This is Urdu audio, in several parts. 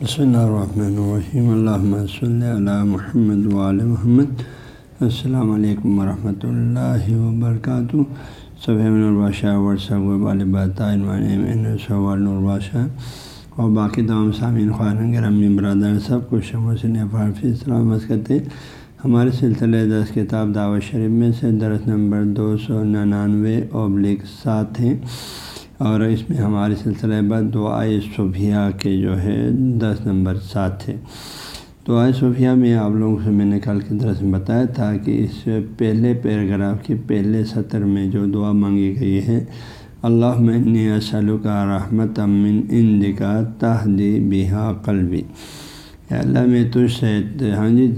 بسم اللہ الرحمن الرحیم اللہ صلی اللہ محمد وعلی محمد السلام علیکم ورحمۃ اللہ وبرکاتہ صبح نورباشہ ورثہ نورباشہ اور باقی تمام سامعین خان گرامی برادر سب کو شمع سے فارفی سلامت کرتے ہمارے سلسلے دس کتاب دعوت شریف میں سے درس نمبر دو سو ننانوے ابلک سات ہیں. اور اس میں ہمارے سلسلہ بعد دعائے صوفیہ کے جو ہے دس نمبر سات تھے۔ دعائے صوفیہ میں آپ لوگوں سے میں نے کل کی طرح سے بتایا تھا کہ اس پہلے پیراگراف کے پہلے سطر میں جو دعا مانگی گئی ہے اللہ میں اسلو کا رحمت امن ان دکھا تحدی بہا قلبی۔ اللہ، میں تجھ سے ہاں جی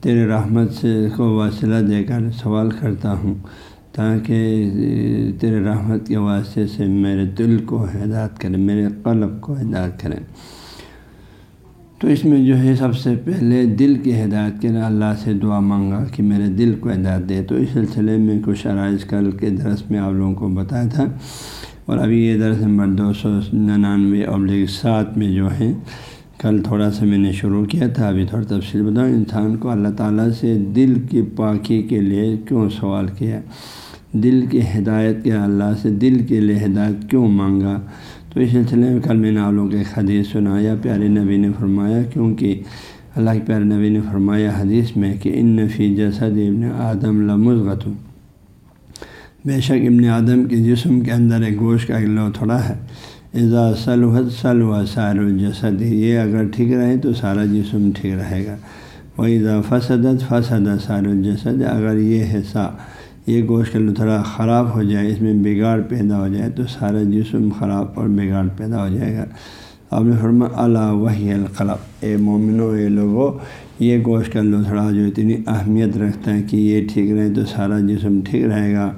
تیرے رحمت سے کو وسیلہ دے کر سوال کرتا ہوں۔ تاکہ تیرے رحمت کے واسطے سے میرے دل کو ہدایت کرے، میرے قلب کو ہدایت کرے۔ تو اس میں جو ہے سب سے پہلے دل کی ہدایت کے لیے اللہ سے دعا مانگا کہ میرے دل کو ہدایت دے۔ تو اس سلسلے میں کچھ عرائض کل کے درس میں آپ لوگوں کو بتایا تھا۔ اور ابھی یہ درس نمبر دو سو ننانوے ابلیغ سات میں جو ہے، کل تھوڑا سا میں نے شروع کیا تھا۔ ابھی تھوڑا تفصیل بتاؤں۔ انسان کو اللہ تعالیٰ سے دل کی پاکی کے لیے کیوں سوال کیا؟ دل کی ہدایت کے اللہ سے؟ دل کے لیے ہدایت کیوں مانگا؟ تو اس سلسلے میں کل میں نے آپ لوگوں کے حدیث سنایا پیارے نبی نے فرمایا، کیونکہ اللہ کے پیارے نبی نے فرمایا حدیث میں کہ ان نفی جسد ابن آدم لمزغت بے شک ابن آدم کے جسم کے اندر ایک گوشت کا لو تھوڑا ہے۔ اضا سلوحت سلو سار الجسد، یہ اگر ٹھیک رہے تو سارا جسم ٹھیک رہے گا۔ وہ اضا فسدت فسد سار الجسد، اگر یہ حصہ یہ گوشت کا تھوڑا خراب ہو جائے، اس میں بگاڑ پیدا ہو جائے تو سارا جسم خراب اور بگاڑ پیدا ہو جائے گا۔ آپ نے فرما اللہ وحی القلب اے مومنو اے لوگو، یہ گوشت کا لتھڑا جو اتنی اہمیت رکھتا ہے کہ یہ ٹھیک رہے تو سارا جسم ٹھیک رہے گا۔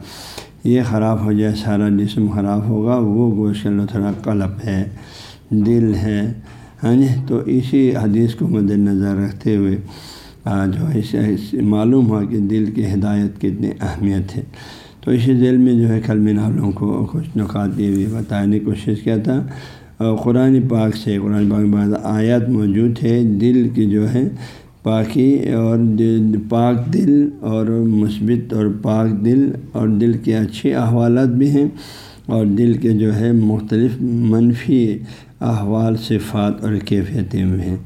یہ خراب ہو جائے، سارا جسم خراب ہوگا، وہ گوشت کا لتھڑا قلب ہے، دل ہے۔ ہاں جی؟ تو اسی حدیث کو مد نظر رکھتے ہوئے جو ہے معلوم ہوا کہ دل کی ہدایت کی اتنی اہمیت ہے۔ تو اسی ذیل میں جو ہے، کل میں لوگوں کو کچھ نکات یہ بھی بتانے کی کوشش کیا تھا۔ اور قرآن پاک سے، قرآن پاک بعض آیات موجود ہے دل کی جو ہے، پاکی اور پاک دل اور مثبت اور پاک دل اور دل کے اچھے احوالات بھی ہیں۔ اور دل کے جو ہے، مختلف منفی احوال، صفات اور کیفیتیں بھی ہیں۔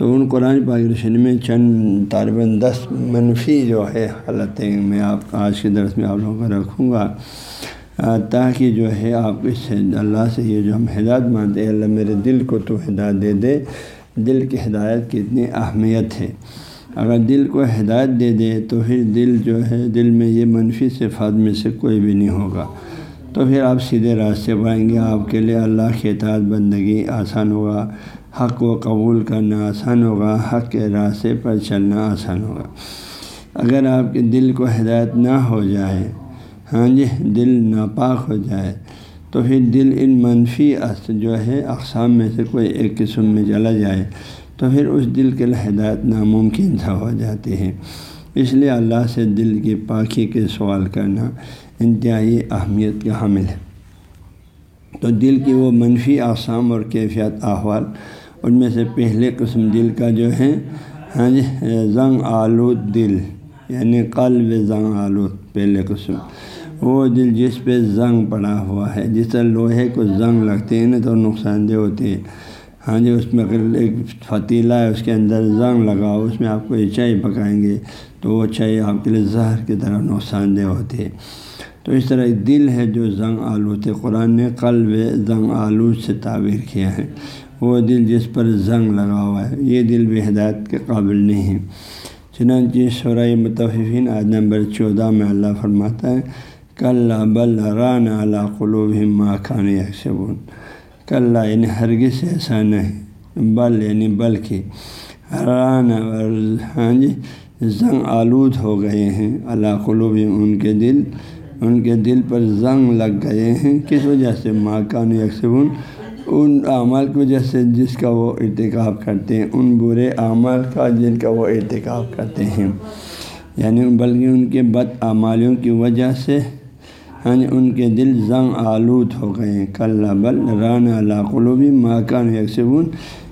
تو ان قرآن پاک رشن میں چند طالباً دس منفی جو ہے حالتیں میں آپ آج کے درس میں آپ لوگوں کو رکھوں گا۔ تاکہ جو ہے آپ اس سے اللہ سے یہ جو ہم ہدایت مانتے ہیں، اللہ میرے دل کو تو ہدایت دے دے۔ دل کی ہدایت کی اتنی اہمیت ہے۔ اگر دل کو ہدایت دے دے تو پھر دل جو ہے، دل میں یہ منفی صفات میں سے کوئی بھی نہیں ہوگا۔ تو پھر آپ سیدھے راستے پائیں گے۔ آپ کے لیے اللہ کی اطاعت بندگی آسان ہوگا، حق کو قبول کرنا آسان ہوگا، حق کے راستے پر چلنا آسان ہوگا۔ اگر آپ کے دل کو ہدایت نہ ہو جائے ہاں جی دل ناپاک ہو جائے، تو پھر دل ان منفی جو ہے، اقسام میں سے کوئی ایک قسم میں چلا جائے، تو پھر اس دل کے لیے ہدایت ناممکن سا ہو جاتی ہے۔ اس لیے اللہ سے دل کی پاکی کے سوال کرنا انتہائی اہمیت کا حامل ہے۔ تو دل کی وہ منفی اقسام اور کیفیت احوال، ان میں سے پہلے قسم دل کا جو ہے ہاں جی زنگ آلود دل یعنی قلب زنگ آلود، پہلے قسم۔ وہ دل جس پہ زنگ پڑا ہوا ہے، جس طرح لوہے کو زنگ لگتے ہیں نا، تو نقصان دہ ہوتے ہیں۔ ہاں جی اس میں ایک فتیلہ ہے، اس کے اندر زنگ لگاؤ، اس میں آپ کو چائے پکائیں گے، تو وہ چائے آپ کے لیے زہر کی طرح نقصان دہ ہوتی ہے تو اس طرح ایک دل ہے جو زنگ آلود قرآن نے قلب زنگ آلود سے تعبیر کیا ہے۔ وہ دل جس پر زنگ لگا ہوا ہے، یہ دل بھی ہدایت کے قابل نہیں ہے۔ چنانچہ شرح متفقین آج نمبر چودہ میں اللہ فرماتا ہے کل بل ران اللہ قلوب ماں خان یکسبون۔ کل یعنی ہرگز ایسا نہیں، بل یعنی بلکہ ران ہاں جی زنگ آلود ہو گئے ہیں اللہ قلوب ان کے دل۔ ان کے دل پر زنگ لگ گئے ہیں۔ کس وجہ سے؟ ماں کان یکسبون۔ ان اعمال کی وجہ سے جس کا وہ ارتکاب کرتے ہیں۔ ان برے اعمال کا جن کا وہ ارتکاب کرتے ہیں۔ یعنی بلکہ ان کے بد اعمالیوں کی وجہ سے یعنی ان کے دل زنگ آلود ہو گئے ہیں۔ کل بل ران اللہ قلوبی ماکان یکسبون۔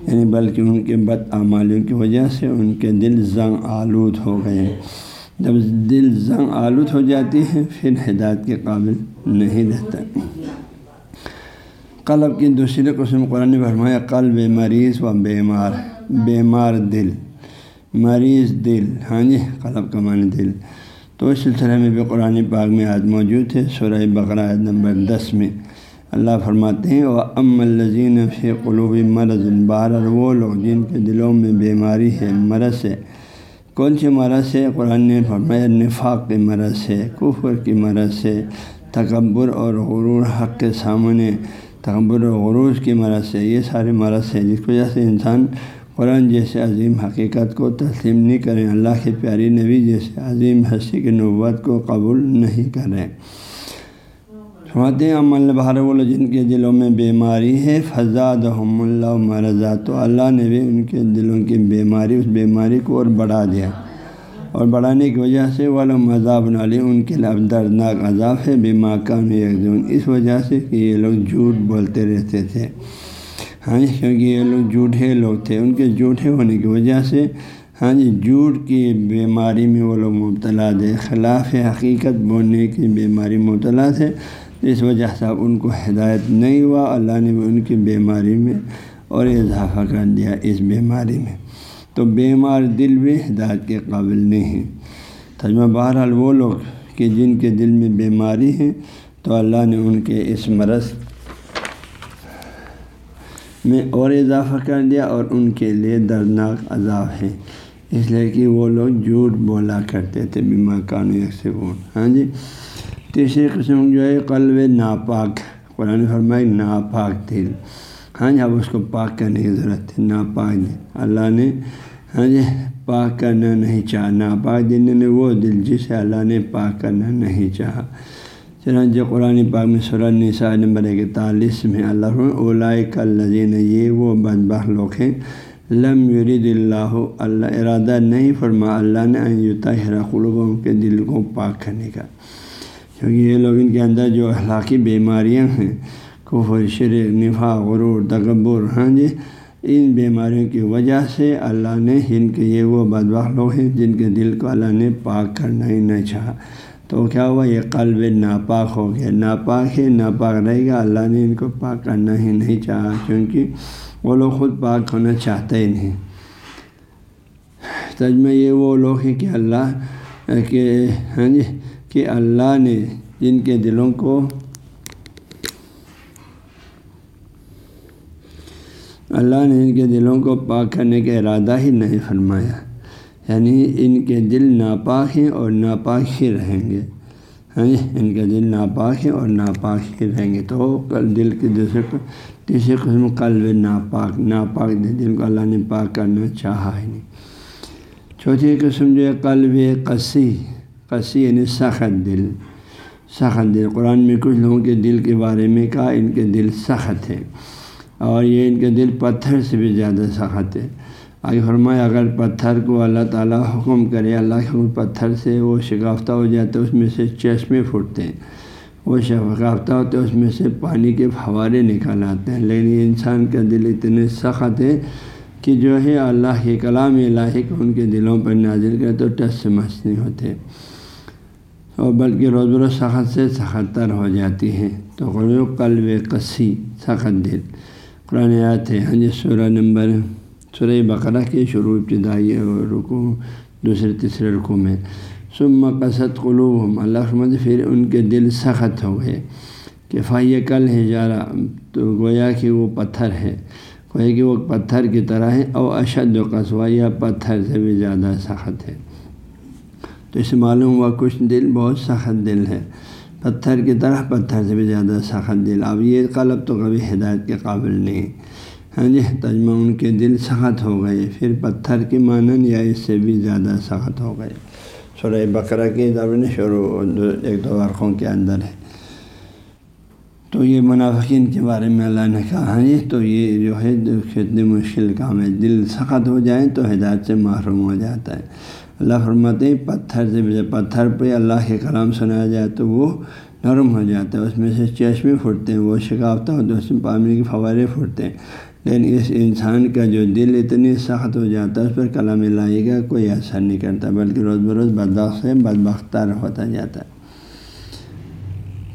یعنی بلکہ ان کے بد اعمالیوں کی وجہ سے ان کے دل زنگ آلود ہو گئے ہیں۔ جب دل زنگ آلود ہو جاتی ہے، پھر ہدایت کے قابل نہیں رہتا۔ قلب کی دوسری قسم قرآن فرمایا، قلب مریض و بیمار بیمار دل۔ مریض دل ہاں جی قلب کا معنی دل۔ تو اس سلسلے میں بھی قرآن پاک میں آج موجود ہے، سورہ بقرہ نمبر دس میں۔ اللہ فرماتے ہیں وہ ام الزین فی قلوب مرض بار وہ لوگ جن کے دلوں میں بیماری ہے، مرض ہے۔ کون سے مرض ہے؟ قرآن نے فرمایا، نفاق کے مرض سے کفر کی مرض سے تکبر اور غرور حق کے سامنے، تکبر و غروج کی مرض سے یہ سارے مرض ہیں، جس کی وجہ سے انسان قرآن جیسے عظیم حقیقت کو تسلیم نہیں کریں اللہ کے پیاری نبی جیسے عظیم ہستی کی نوت کو قبول نہیں کریں فرماتے ہیں، عمل بہار وہ جن کے دلوں میں بیماری ہے فضاد ہم اللہ مرضا تو اللہ نے بھی ان کے دلوں کی بیماری، اس بیماری کو اور بڑھا دیا۔ اور بڑھانے کی وجہ سے والا مذہب نالی، ان کے لیے دردناک عذاب ہے بیما کام یکجون اس وجہ سے کہ یہ لوگ جھوٹ بولتے رہتے تھے۔ ہاں جی کیونکہ یہ لوگ جھوٹے لوگ تھے۔ ان کے جھوٹے ہونے کی وجہ سے ہاں جی جھوٹ کی بیماری میں وہ لوگ مبتلا تھے، خلاف حقیقت بولنے کی بیماری مبتلا تھے۔ اس وجہ سے ان کو ہدایت نہیں ہوا، اللہ نے بھی ان کی بیماری میں اور اضافہ کر دیا اس بیماری میں۔ تو بیمار دل بھی ہدایت کے قابل نہیں ہیں تجمہ بہرحال وہ لوگ کہ جن کے دل میں بیماری ہے، تو اللہ نے ان کے اس مرض میں اور اضافہ کر دیا اور ان کے لیے دردناک عذاب ہے۔ اس لیے کہ وہ لوگ جھوٹ بولا کرتے تھے، بیمار قانون سے۔ ہاں جی؟ تیسری قسم جو ہے قلب ناپاک، قرآن فرمائی ناپاک دل ہاں جی اب اس کو پاک کرنے کی ضرورت ہے ناپاک دل اللہ نے ہاں جی پاک کرنا نہیں چاہا۔ ناپاک دل نے وہ دل جسے اللہ نے پاک کرنا نہیں چاہا۔ چنانچہ قرآن پاک میں سورہ نساء نمبر اکتالیس میں اللہ اولائے کلین یہ وہ بدبہ لوگ ہیں۔ لم یرید اللہ اللہ ارادہ نہیں فرما، اللہ نے طاہرہ قلوبوں کے دل کو پاک کرنے کا۔ کیونکہ یہ لوگ ان کے اندر جو اخلاقی بیماریاں ہیں، کفر، شرک نفا غرور، تکبر ہاں جی ان بیماریوں کی وجہ سے اللہ نے ان کے یہ وہ بدبخ لوگ ہیں جن کے دل کو اللہ نے پاک کرنا ہی نہیں چاہا۔ تو کیا ہوا؟ یہ قلب ناپاک ہو گیا۔ ناپاک ہے، ناپاک رہے گا، اللہ نے ان کو پاک کرنا ہی نہیں چاہا کیونکہ وہ لوگ خود پاک ہونا چاہتے ہی نہیں۔ تجمہ یہ وہ لوگ ہیں کہ اللہ کہ ہاں جی کہ اللہ نے جن کے دلوں کو اللہ نے ان کے دلوں کو پاک کرنے کا ارادہ ہی نہیں فرمایا۔ یعنی ان کے دل ناپاک ہیں اور ناپاک ہی رہیں گے۔ ہاں ان کے دل ناپاک ہیں اور ناپاک ہی رہیں گے۔ تو کل دل کے دوسرے تیسری قسم قلب ناپاک ناپاک دل کو اللہ نے پاک کرنا چاہا ہی نہیں۔ چوتھی قسم جو ہے قلب قصی۔ قصی یعنی سخت دل۔ سخت دل، قرآن میں کچھ لوگوں کے دل کے بارے میں کہا، ان کے دل سخت ہے اور یہ ان کے دل پتھر سے بھی زیادہ سخت ہے آگے فرمایا، اگر پتھر کو اللہ تعالیٰ حکم کرے، اللہ کے پتھر سے وہ شگافتہ ہو جاتا ہے، اس میں سے چشمے پھوٹتے ہیں۔ وہ شگافتہ ہوتے ہیں اس میں سے پانی کے فوارے نکال آتے ہیں۔ لیکن یہ انسان کا دل اتنے سخت ہے کہ جو ہے، اللہ کے کلام الہی کو ان کے دلوں پر نازل کرے تو ٹس سے نہیں ہوتے۔ اور بلکہ روز بروز سخت سے سخت تر ہو جاتی ہے تو غلو قلب کسی سخت دل۔ قرآن آیات ہے ہاں جی سورہ نمبر، سورہ بقرہ کے شروع ابتدائی رکو دوسرے، تیسرے رکو میں۔ سم قصد قلوب اللہ رحمد پھر ان کے دل سخت ہو گئے کہ فائیہ کل ہے جارا۔ تو گویا کہ وہ پتھر ہے گویا کہ وہ پتھر کی طرح ہے اور اشد و قصوہ، یا پتھر سے بھی زیادہ سخت ہے تو اس معلوم ہوا کچھ دل بہت سخت دل ہے۔ پتھر کی طرح پتھر سے بھی زیادہ سخت دل۔ اب یہ قلب تو کبھی ہدایت کے قابل نہیں۔ ہاں جی تجمہ ان کے دل سخت ہو گئے، پھر پتھر کے مانن یا اس سے بھی زیادہ سخت ہو گئے۔ سورہ بقرہ کے دورن شروع ایک دو ورقوں کے اندر ہے۔ تو یہ منافقین کے بارے میں اللہ نے کہا ہاں جی تو یہ جو ہے کتنے مشکل کام ہے، دل سخت ہو جائیں تو ہدایت سے محروم ہو جاتا ہے۔ اللہ فرماتے ہیں پتھر سے پتھر پہ اللہ کے کلام سنایا جائے تو وہ نرم ہو جاتا ہے۔ اس میں سے چشمے پھوٹتے ہیں، وہ شکافتہ ہوتے ہیں، اس میں پانی کے فوارے پھوٹتے ہیں۔ لیکن اس انسان کا جو دل اتنی سخت ہو جاتا ہے، اس پر کلام لائی کا کوئی اثر نہیں کرتا، بلکہ روز بروز بدبخت سے بدبختار ہوتا جاتا ہے۔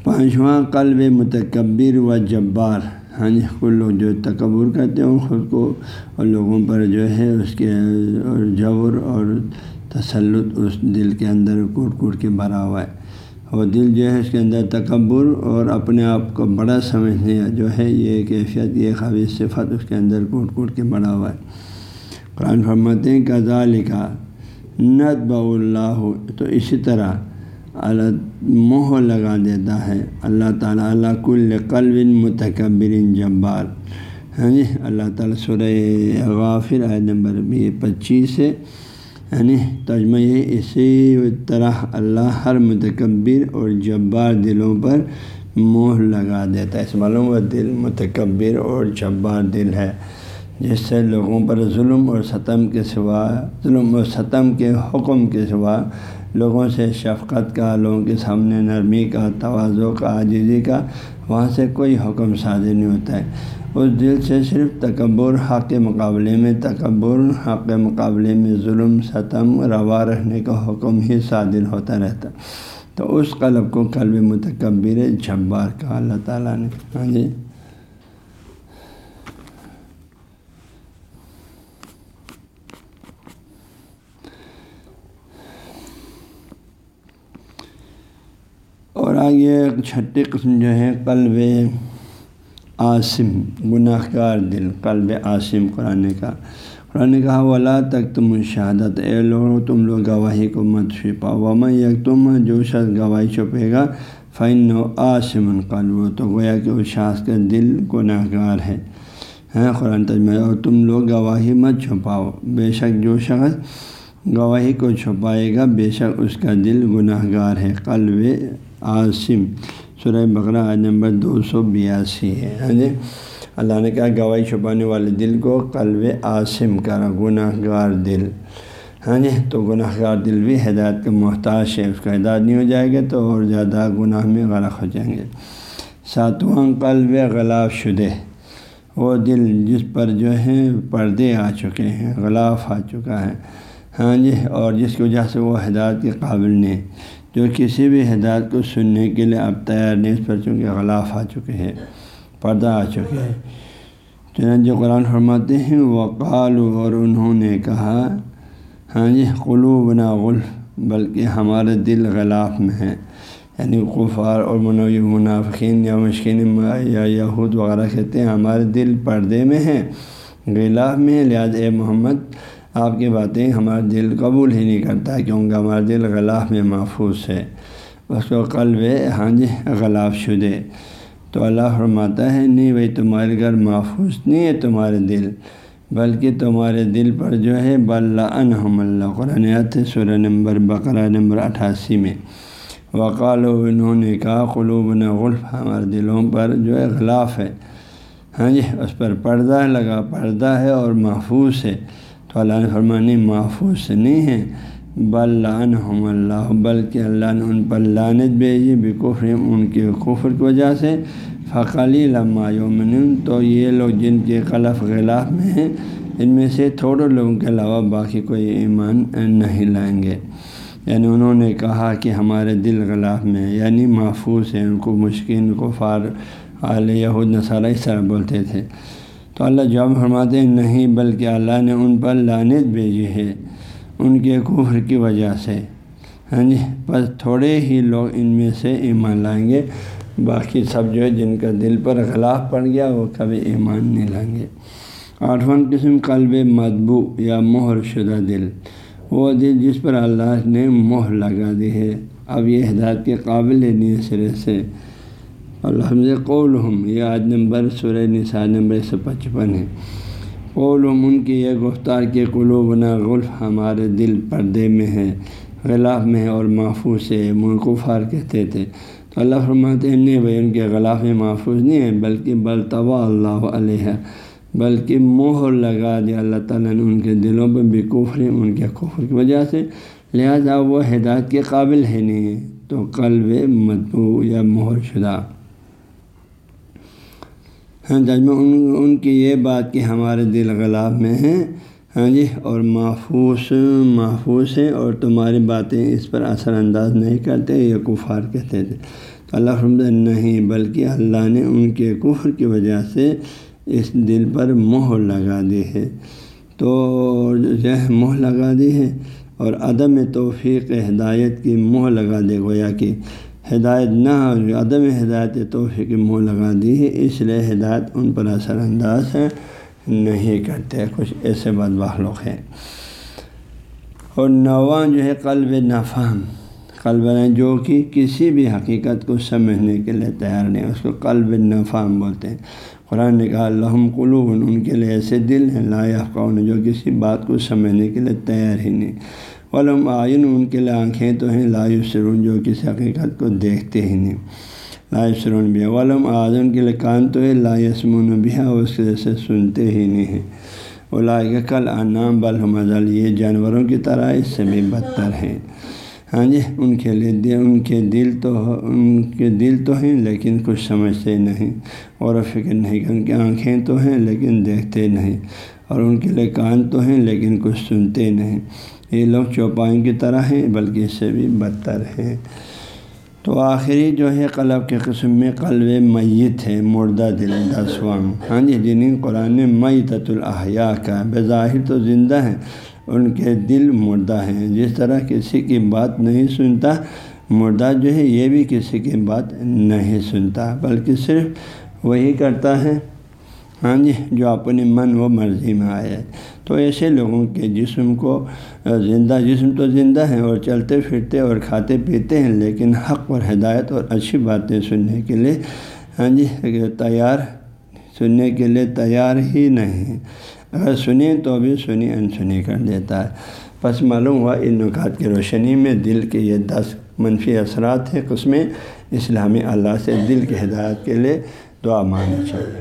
پانچواں، قلب متکبر و جبار۔ ہاں جی کل لوگ جو تکبر کرتے ہیں خود کو اور لوگوں پر جو ہے، اس کے اور جبر اور تسلط اس دل کے اندر کوٹ کوٹ کے بھرا ہوا ہے۔ اور دل جو ہے اس کے اندر تکبر اور اپنے آپ کو بڑا سمجھنے جو ہے یہ کیفیت یہ خبیص صفت اس کے اندر کوٹ کوٹ کے بڑا ہوا ہے۔ قرآن فرماتے ہیں کا لکھا نت اللہ تو اسی طرح اللہ موہ لگا دیتا ہے۔ اللہ تعالیٰ اللہ کل قلب متکبر جبار۔ ہاں جی اللہ تعالیٰ سورہ غافر آئے نمبر بھی پچیس ہے۔ یعنی ترجمہ یہ اسی طرح اللہ ہر متکبر اور جبار دلوں پر موہ لگا دیتا ہے۔ اس معلوم و دل متکبر اور جبار دل ہے، جس سے لوگوں پر ظلم اور ستم کے سوا، ظلم اور ستم کے حکم کے سوا لوگوں سے شفقت کا، لوگوں کے سامنے نرمی کا توازو کا، عاجزی کا وہاں سے کوئی حکم صادر نہیں ہوتا ہے۔ اس دل سے صرف تکبر حق کے مقابلے میں تکبر، حق کے مقابلے میں ظلم، ستم، روا رہنے کا حکم ہی صادر ہوتا رہتا۔ تو اس قلب کو قلب متکبر جبار کا اللہ تعالیٰ نے۔ ہاں جی۔ اور آگے چھٹی قسم جو ہے، قلب عاصم گناہ گار دل، قلب عاصم قرآن کا۔ قرآن نے کہا ولا تک تم شہادت، اے لوگ تم لوگ گواہی کو مت چھپا وما یک تم جو شخص گواہی چھپے گا فن و عاصم قلب، تو گویا کہ اس شخص کا دل گناہ گار ہے۔ ہاں قرآن تجمہ اور تم لوگ گواہی مت چھپاؤ۔ بے شک جو شخص گواہی کو چھپائے گا، بے شک اس کا دل گناہ گار ہے۔ قلب عاصم سورہ بقرہ آج نمبر دو سو بیاسی ہے۔ ہاں جی؟ اللہ نے کہا، گواہی چھپانے والے دل کو قلب عاصم کرا گناہ گار دل۔ ہاں جی؟ تو گناہ گار دل بھی ہدایت کا محتاج ہے، اس کا ہدایت نہیں ہو جائے گا تو اور زیادہ گناہ میں غرق ہو جائیں گے۔ ساتواں، قلب غلاف شدہ۔ وہ دل جس پر جو ہے پردے آ چکے ہیں، غلاف آ چکا ہے۔ ہاں جی؟ اور جس کی وجہ سے وہ ہدایت کے قابل نہیں۔ جو کسی بھی ہدایت کو سننے کے لیے اب تیار نہیں، اس پر چونکہ غلاف آ چکے ہیں، پردہ آ چکے ہیں۔ چنانچہ قرآن فرماتے ہیں وقال اور انہوں نے کہا ہاں جی قلوب نا غلف، بلکہ ہمارے دل غلاف میں ہیں۔ یعنی قفار اور منوی منافقین یا مشکین، یا یہود وغیرہ کہتے ہیں، ہمارے دل پردے میں ہیں، غلاف میں لہٰذا اے محمد آپ کی باتیں ہمارا دل قبول ہی نہیں کرتا کیونکہ ہمارا دل غلاف میں محفوظ ہے۔ اس کو قلب ہاں جی غلاف شدے تو اللہ فرماتا ہے، نہیں بھائی، تمہارے گھر محفوظ نہیں ہے تمہارے دل، بلکہ تمہارے دل پر جو ہے، بل انحم اللہ۔ قرآن سورہ نمبر، بقرہ نمبر اٹھاسی میں۔ وقال و انہوں نے کہا قلوب غلف، ہمارے دلوں پر جو ہے غلاف ہے۔ ہاں جی اس پر پردہ لگا، پردہ ہے اور محفوظ ہے۔ تو اللہ فرمانی محفوظ نہیں ہے بلان اللہ، بلکہ اللہ نے ان پر لانت بھیجی بکفر ان کے کفر کی وجہ سے۔ فقلی لمہ یومن تو یہ لوگ جن کے خلف غلاف میں ہیں، ان میں سے تھوڑے لوگوں کے علاوہ باقی کوئی ایمان نہیں لائیں گے۔ یعنی انہوں نے کہا کہ ہمارے دل غلاف میں یعنی محفوظ ہیں، ان کو مشکل کو فار علیہ یہود، نصارہ، اس طرح بولتے تھے۔ تو اللہ جواب فرماتے ہیں، نہیں، بلکہ اللہ نے ان پر لانت بھیجی ہے ان کے کفر کی وجہ سے۔ ہاں جی بس تھوڑے ہی لوگ ان میں سے ایمان لائیں گے۔ باقی سب جو ہے، جن کا دل پر غلاف پڑ گیا، وہ کبھی ایمان نہیں لائیں گے۔ آٹھواں قسم، قلب مدبو یا مہر شدہ دل۔ وہ دل جس پر اللہ نے مہر لگا دی ہے۔ اب یہ ہدایت کے قابل نہیں سرے سے۔ الحمد قول ہم یہ آج نمبر سورہ نثار نمبر ایک سو پچپن ہے۔ قول ہم ان کی یہ گفتار کے قلوبنا غلف ہمارے دل پردے میں ہے، غلاف میں ہے اور محفوظ ہے منقفار کہتے تھے۔ تو اللہ فرماتے ہیں، نہیں بھائی، ان کے غلاف میں محفوظ نہیں ہے، بلکہ بلطوا اللہ علیہ، بلکہ مہر لگا دیا اللہ تعالیٰ نے ان کے دلوں پہ بھی کفر، ان کے کفر کی وجہ سے۔ لہذا وہ ہدایت کے قابل ہے نہیں، تو قلب مدبو یا مہر شدہ۔ ہاں جی، تجمہ ان ان کی یہ بات کہ ہمارے دل غلاب میں ہیں ہاں جی اور محفوظ محفوظ ہیں اور تمہاری باتیں اس پر اثر انداز نہیں کرتے، یہ کفار کہتے تھے۔ تو اللہ رحمد نہیں، بلکہ اللہ نے ان کے کفر کی وجہ سے اس دل پر مہر لگا دی ہے۔ تو جو ہے مہ لگا دی ہے اور عدم توفیق، ہدایت کی منہ لگا دے گویا کہ ہدایت نہ عدم ہدایت توفیق کی منہ لگا دی ہے، اس لیے ہدایت ان پر اثر انداز ہے، نہیں کرتے، کچھ ایسے بد لوگ ہیں۔ اور نواں جو ہے، قلب نفہم، قلب جو کہ کسی بھی حقیقت کو سمجھنے کے لیے تیار نہیں، اس کو قلب نفہم بولتے ہیں۔ قرآن نے کہا الحم قلوب، ان کے لیے ایسے دل ہیں، لا قون جو کسی بات کو سمجھنے کے لیے تیار ہی نہیں۔ علم آئین ان کے لیے آنکھیں تو ہیں، لا سرون جو کسی حقیقت کو دیکھتے ہی نہیں۔ لا سرون بھی علم آزم کے لیے کان تو ہے، لا یسمون بھی اس کے جیسے سنتے ہی نہیں ہیں۔ اولا کل انام بالحمد یہ جانوروں کی طرح اس سے بھی بدتر ہیں۔ ہاں جی ان کے لیے ان کے دل تو ان کے دل تو ہیں، لیکن کچھ سمجھتے نہیں۔ اور فکر نہیں کہ ان کی آنکھیں تو ہیں، لیکن دیکھتے نہیں۔ اور ان کے لیے کان تو ہیں، لیکن کچھ سنتے نہیں۔ یہ لوگ چوپائیں کی طرح ہیں، بلکہ اس سے بھی بدتر ہیں۔ تو آخری جو ہے قلب کے قسم میں قلب میت ہے، مردہ دل دسواں ہاں جی جنہیں قرآن میتۃ الاحیاء کا بظاہر تو زندہ ہیں، ان کے دل مردہ ہیں۔ جس طرح کسی کی بات نہیں سنتا، مردہ جو ہے یہ بھی کسی کی بات نہیں سنتا، بلکہ صرف وہی کرتا ہے۔ ہاں جی جو اپنی من و مرضی میں آئے تو ایسے لوگوں کے جسم کو زندہ جسم تو زندہ ہیں اور چلتے پھرتے اور کھاتے پیتے ہیں، لیکن حق اور ہدایت اور اچھی باتیں سننے کے لیے ہاں جی تیار، سننے کے لیے تیار ہی نہیں۔ اگر سنیں تو بھی سنی انسنی کر دیتا ہے۔ بس معلوم ہوا ان نکات کی روشنی میں دل کے یہ دس منفی اثرات ہیں۔ قسمیں اسلامی اللہ سے دل کی ہدایت کے لیے دعا ماننا چاہیے۔